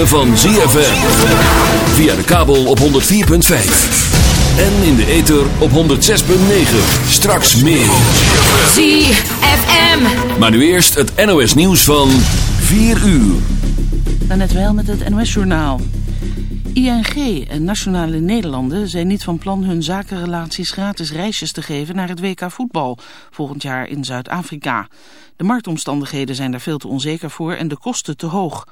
ritme van ZFM. Via de kabel op 104.5. En in de ether op 106.9. Straks meer. ZFM. Maar nu eerst het NOS nieuws van 4 uur. Net wel met het NOS-journaal. ING en Nationale Nederlanden zijn niet van plan hun zakenrelaties gratis reisjes te geven naar het WK voetbal volgend jaar in Zuid-Afrika. De marktomstandigheden zijn daar veel te onzeker voor en de kosten te hoog.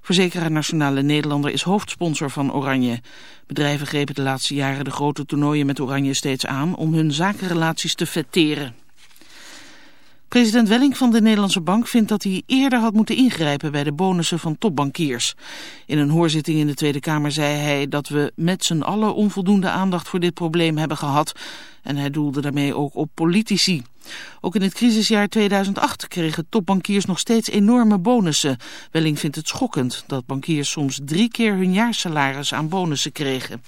Verzekeraar Nationale Nederlander is hoofdsponsor van Oranje. Bedrijven grepen de laatste jaren de grote toernooien met Oranje steeds aan om hun zakenrelaties te vetteren. President Welling van de Nederlandse Bank vindt dat hij eerder had moeten ingrijpen bij de bonussen van topbankiers. In een hoorzitting in de Tweede Kamer zei hij dat we met z'n allen onvoldoende aandacht voor dit probleem hebben gehad. En hij doelde daarmee ook op politici. Ook in het crisisjaar 2008 kregen topbankiers nog steeds enorme bonussen. Welling vindt het schokkend dat bankiers soms drie keer hun jaarsalaris aan bonussen kregen.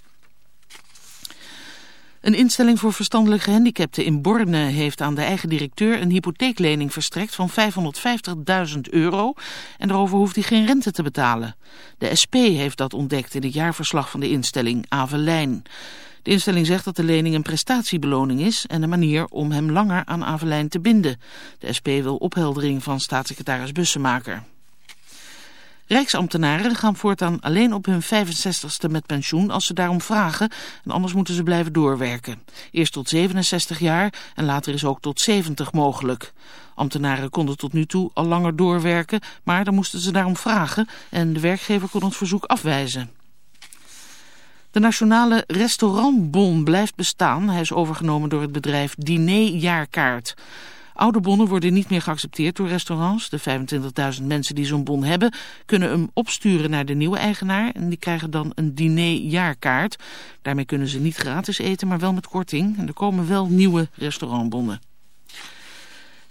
Een instelling voor verstandelijk gehandicapten in Borne heeft aan de eigen directeur een hypotheeklening verstrekt van 550.000 euro en daarover hoeft hij geen rente te betalen. De SP heeft dat ontdekt in het jaarverslag van de instelling Avelijn. De instelling zegt dat de lening een prestatiebeloning is en een manier om hem langer aan Avelijn te binden. De SP wil opheldering van staatssecretaris Bussemaker. Rijksambtenaren gaan voortaan alleen op hun 65ste met pensioen als ze daarom vragen en anders moeten ze blijven doorwerken. Eerst tot 67 jaar en later is ook tot 70 mogelijk. Ambtenaren konden tot nu toe al langer doorwerken, maar dan moesten ze daarom vragen en de werkgever kon het verzoek afwijzen. De nationale restaurantbon blijft bestaan. Hij is overgenomen door het bedrijf Dinerjaarkaart. Oude bonnen worden niet meer geaccepteerd door restaurants. De 25.000 mensen die zo'n bon hebben kunnen hem opsturen naar de nieuwe eigenaar. En die krijgen dan een dinerjaarkaart. Daarmee kunnen ze niet gratis eten, maar wel met korting. En er komen wel nieuwe restaurantbonnen.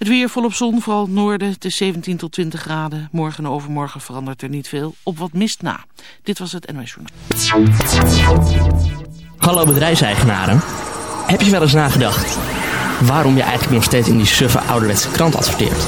Het weer volop zon, vooral het noorden. Het is 17 tot 20 graden. Morgen en overmorgen verandert er niet veel. Op wat mist na. Dit was het NOS Journal. Hallo bedrijfseigenaren. Heb je wel eens nagedacht waarom je eigenlijk nog steeds in die suffe ouderwetse krant adverteert?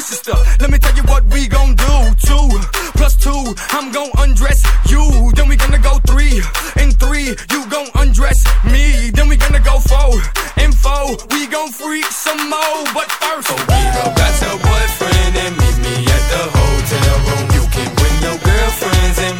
Gushy stuff. Let me tell you what we gon' do. Two plus two, I'm gon' undress you. Then we gonna go three and three, you gon' undress me. Then we gonna go four and four, we gon' freak some more. But first, So get up, got your boyfriend and meet me at the hotel room. You can bring your girlfriends and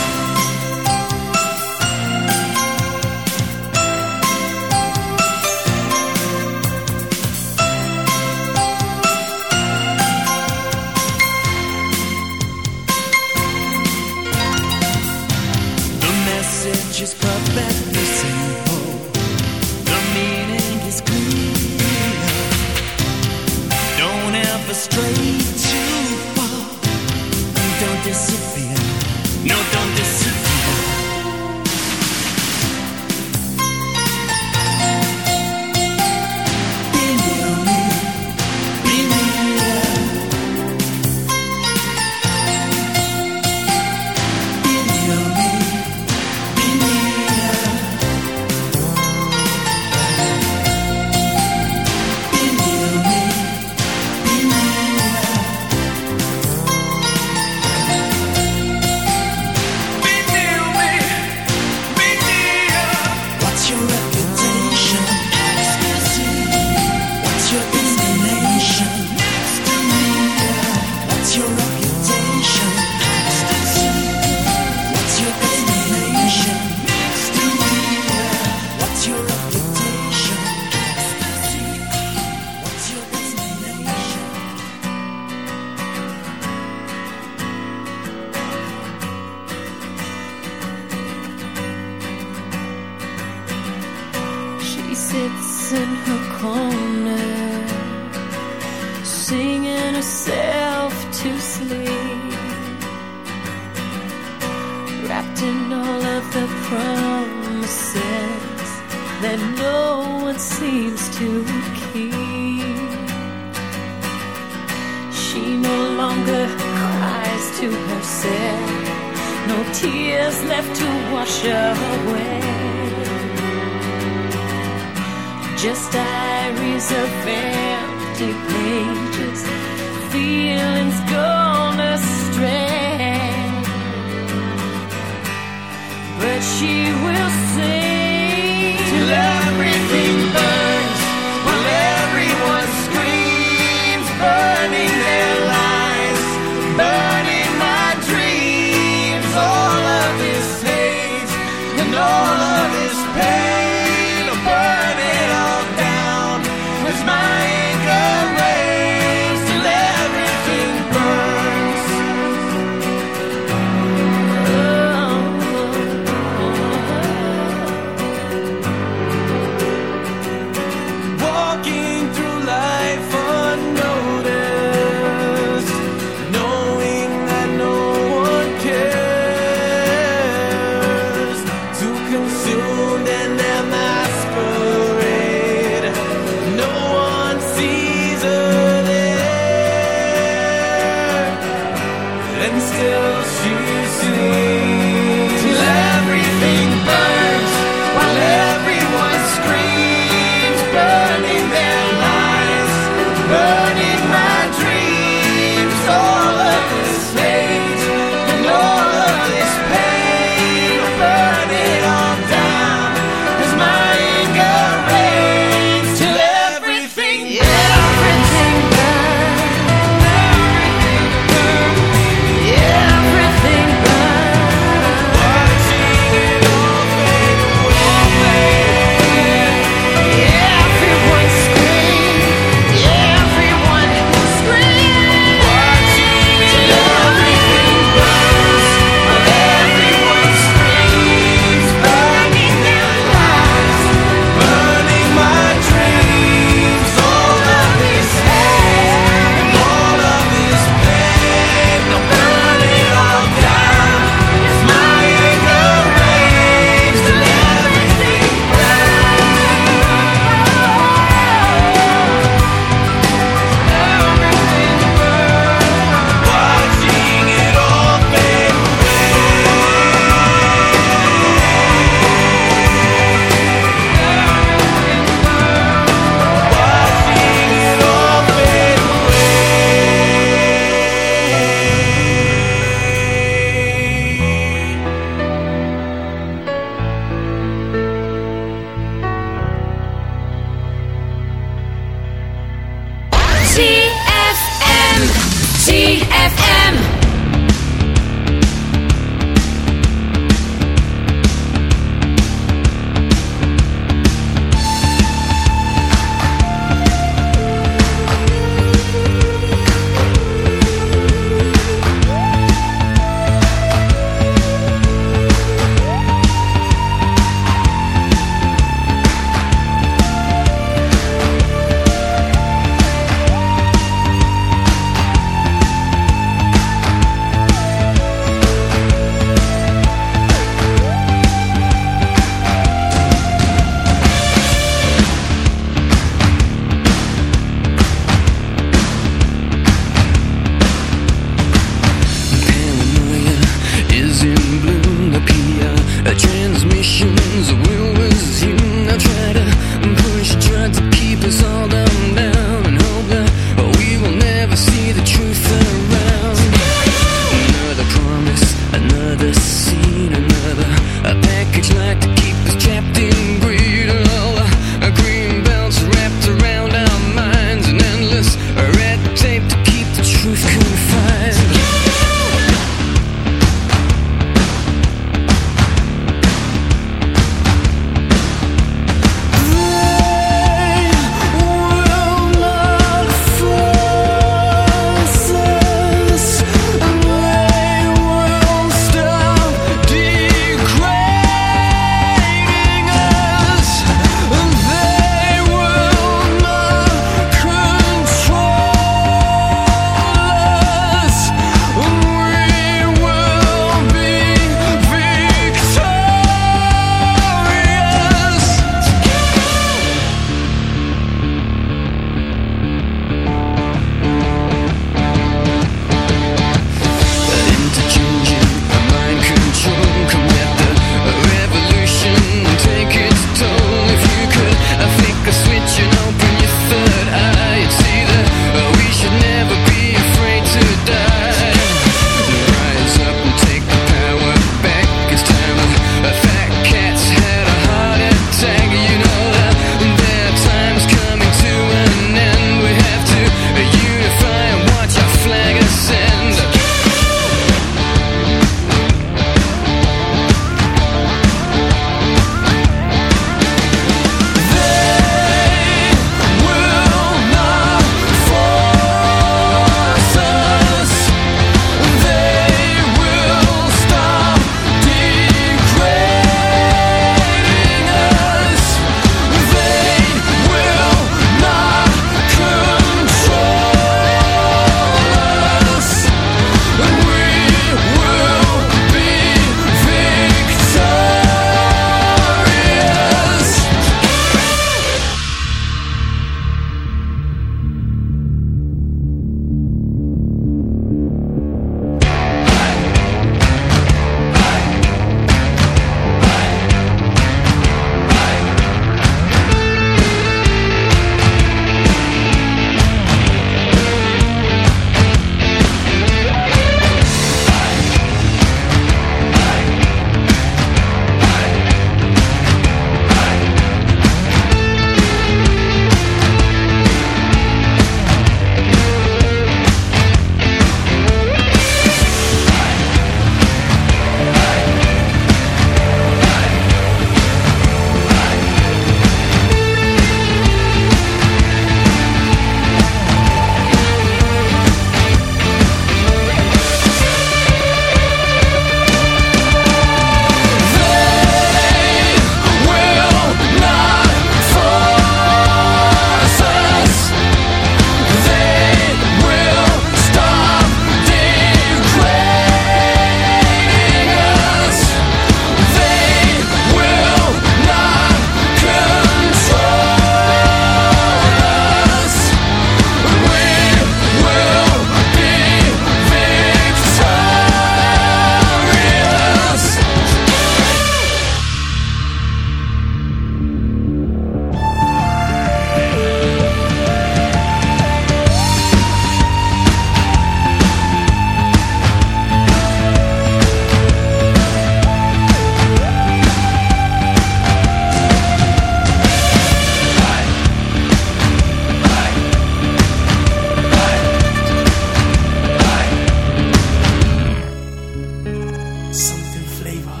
something flavor.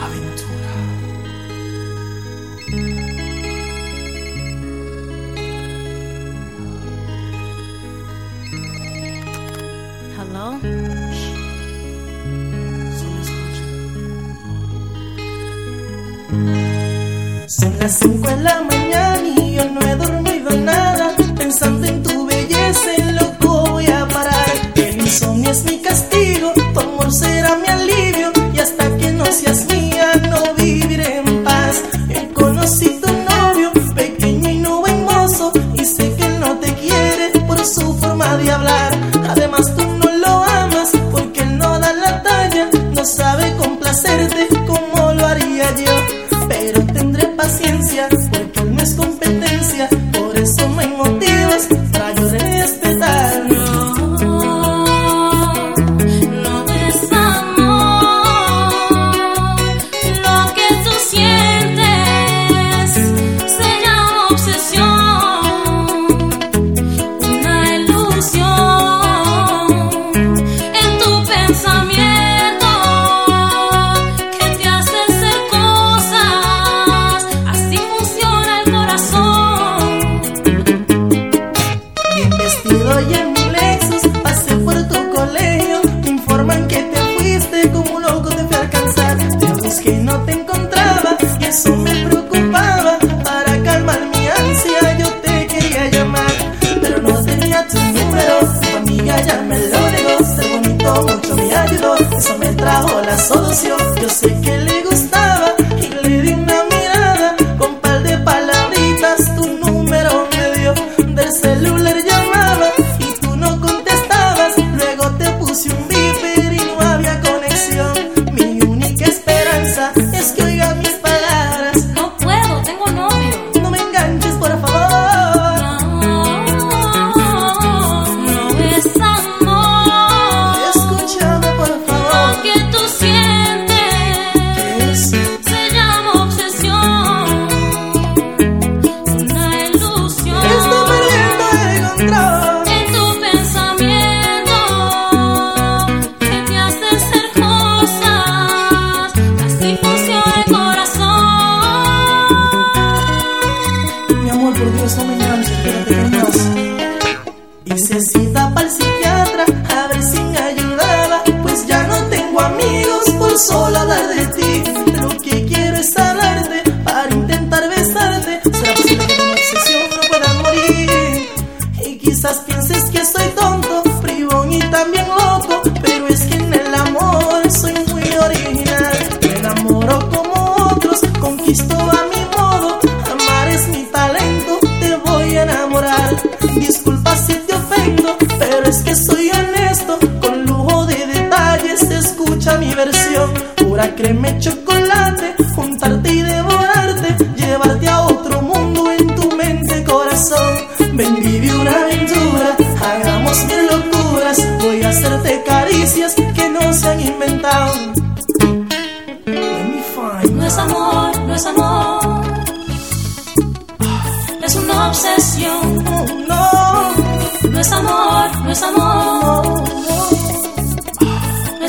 Aventura. Hello? Son las 5 de la mañana.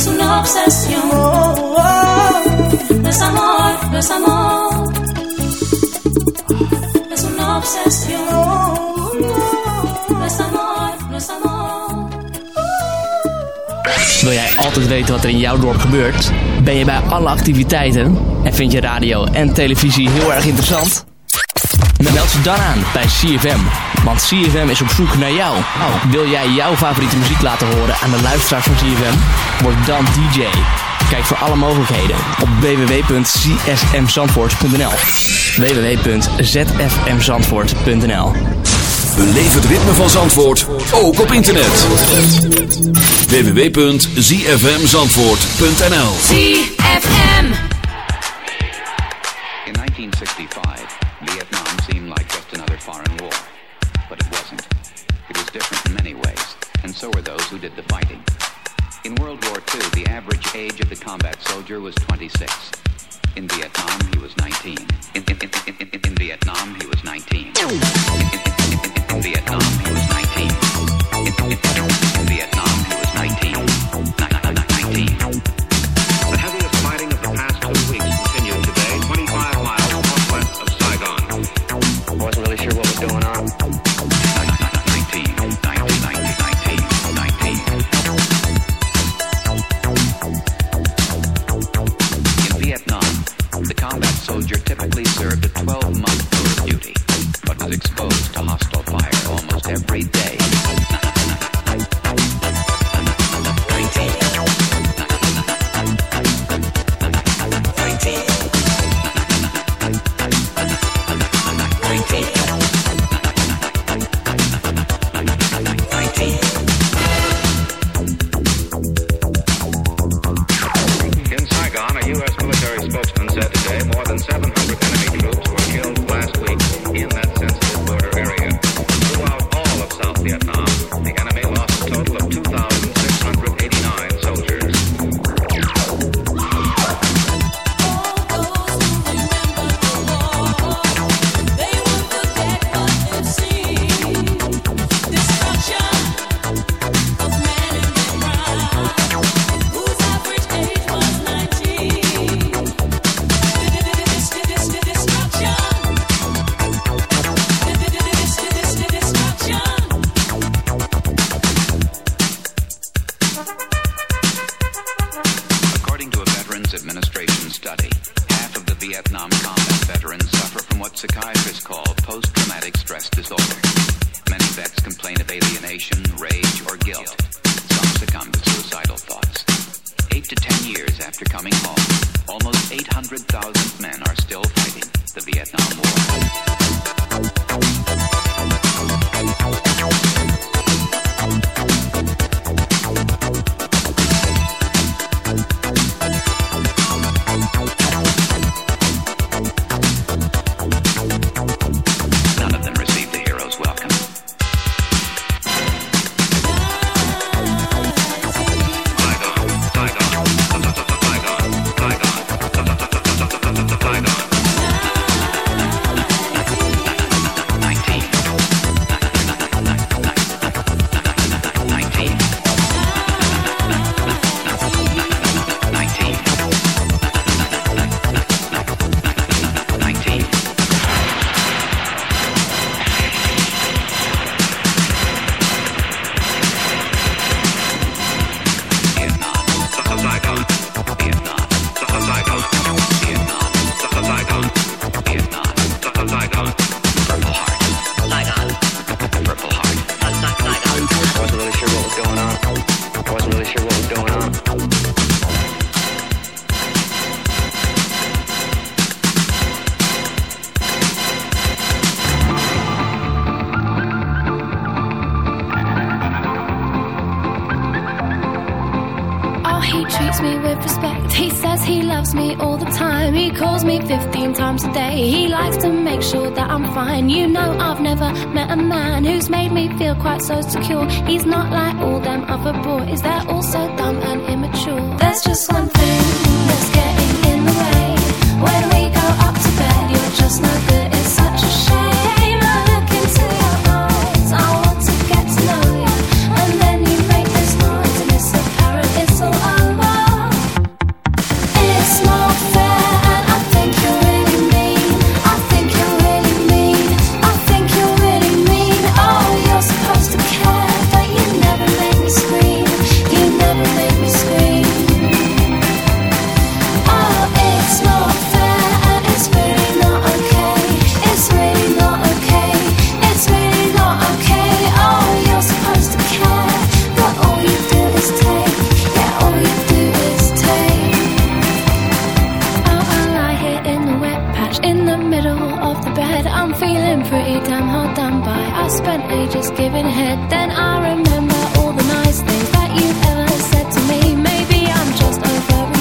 es una obsesión. Wil jij altijd weten wat er in jouw dorp gebeurt? Ben je bij alle activiteiten? En vind je radio en televisie heel erg interessant? Meld ze dan aan bij CFM. Want CFM is op zoek naar jou. Nou, wil jij jouw favoriete muziek laten horen aan de luisteraars van CFM? Word dan DJ. Kijk voor alle mogelijkheden op www.csmzandvoort.nl www.zfmzandvoort.nl Beleef het ritme van Zandvoort, ook op internet. www.zfmzandvoort.nl soldier was 26. In Vietnam, he was 19. quite so secure. He's not like damn hard done by. I spent ages giving head, then I remember all the nice things that you've ever said to me. Maybe I'm just over.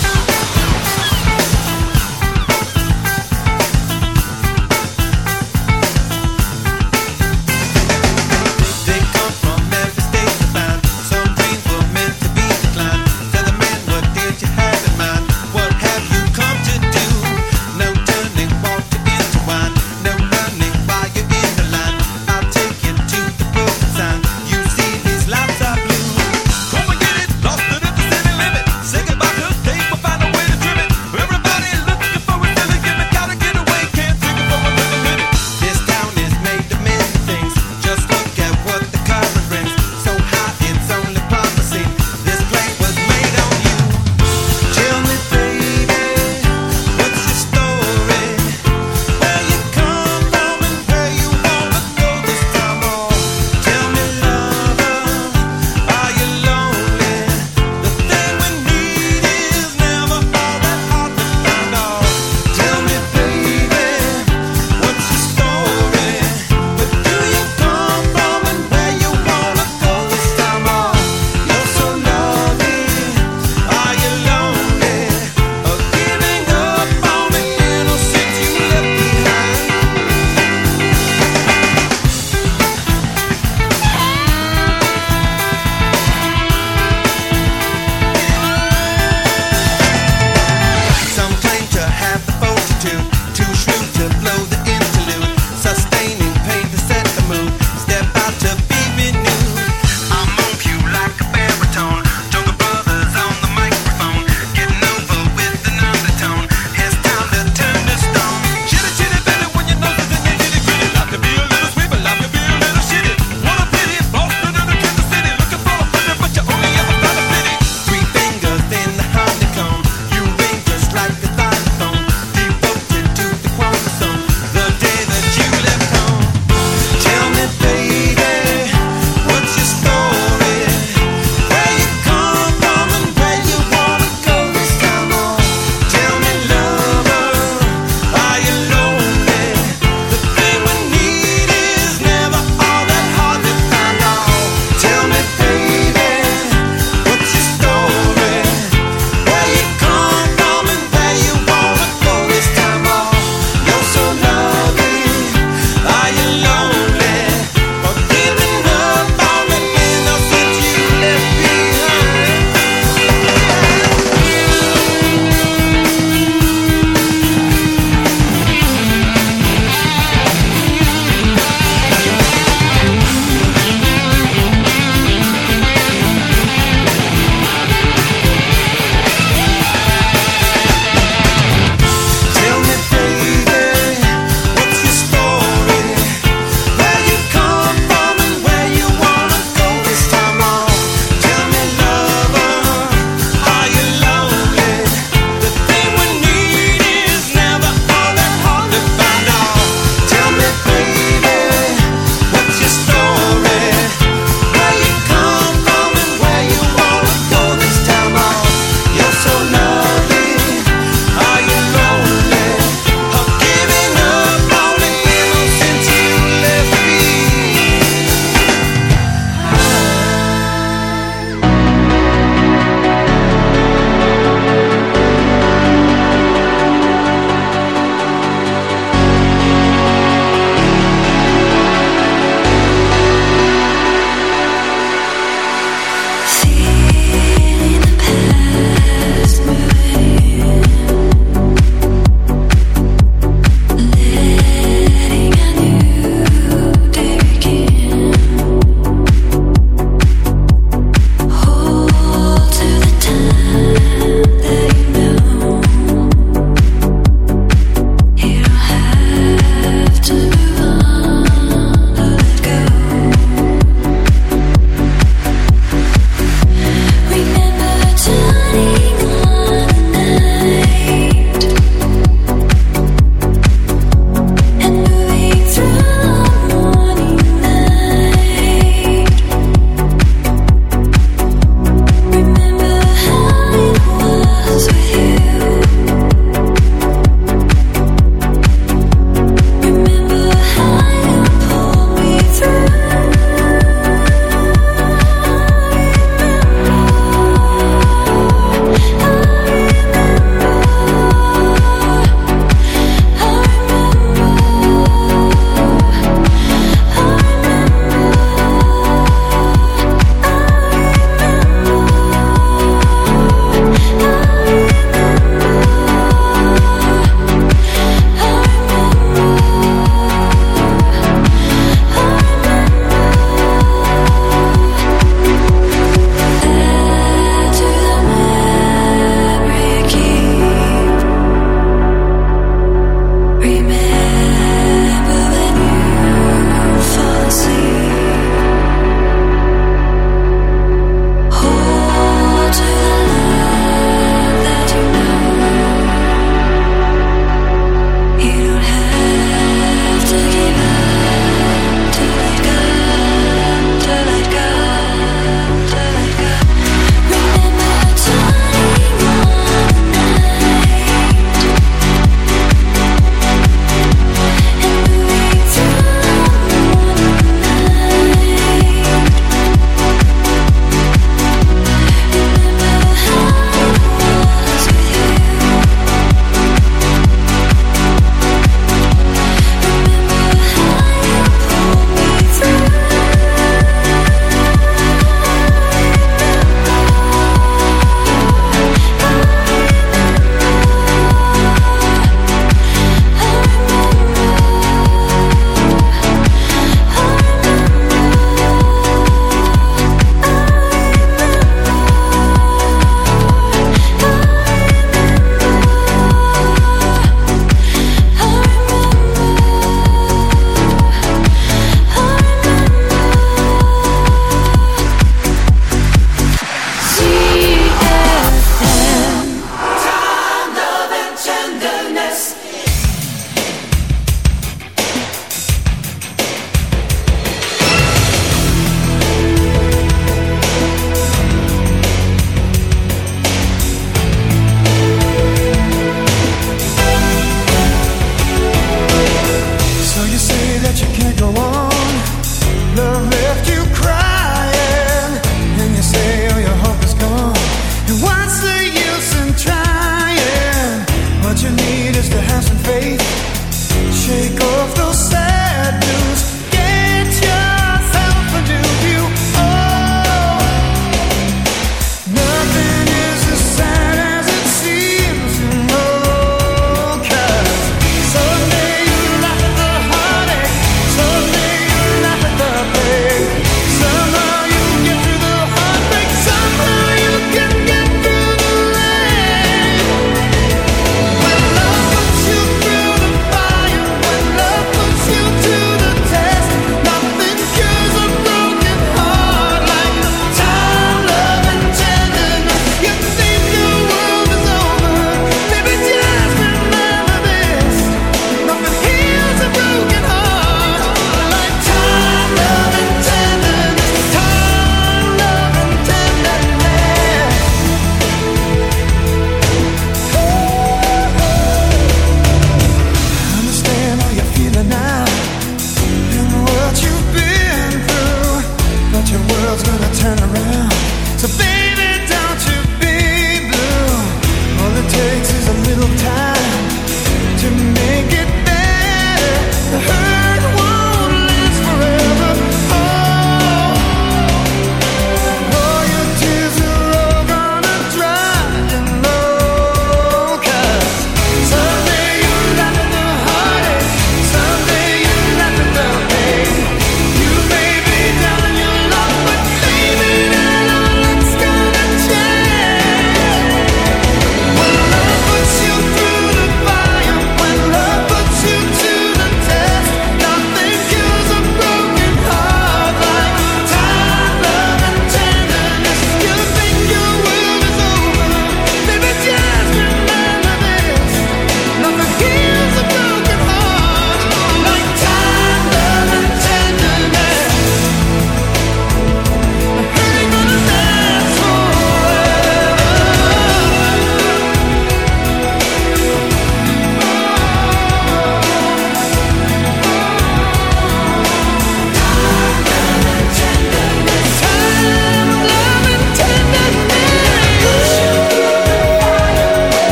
They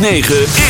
106.9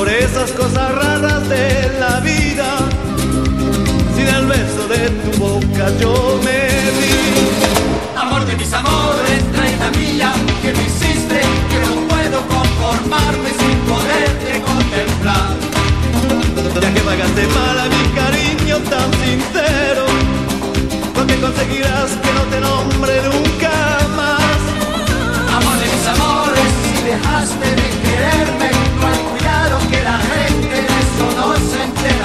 por esas cosas raras de la vida, sin el beso de tu boca yo me vi. Amor de mis amores, reina mía, que me hiciste, que no puedo conformarme sin poderte contemplar. Ya que pagaste mal a mi cariño tan sincero, lo que conseguirás que no te nombre nunca más. Amor de mis amores, si dejaste de quererme,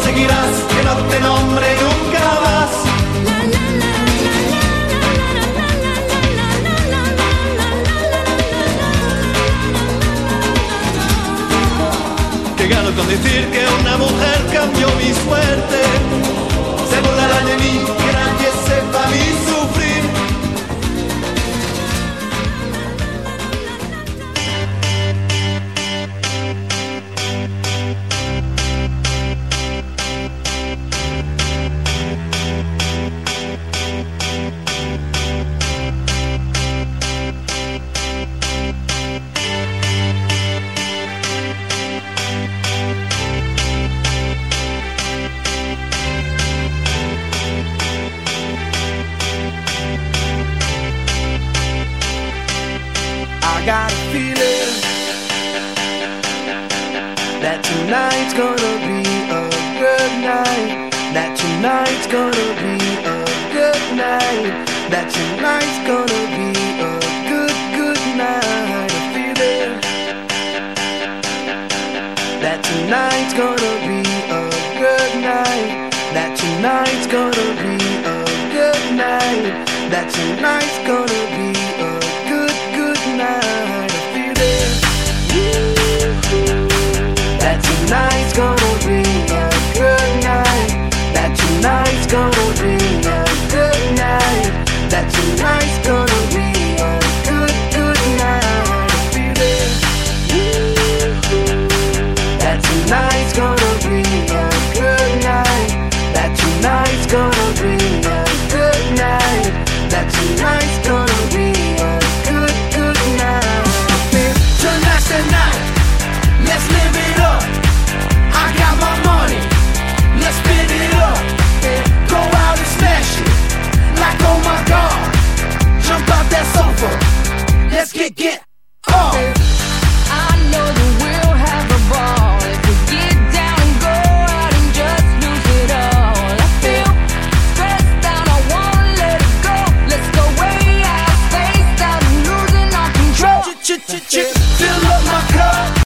conseguirás que no te nombre nunca más. Que gano con decir que una mujer cambió mi suerte. Se burlarán de mí, que nadie sepa mi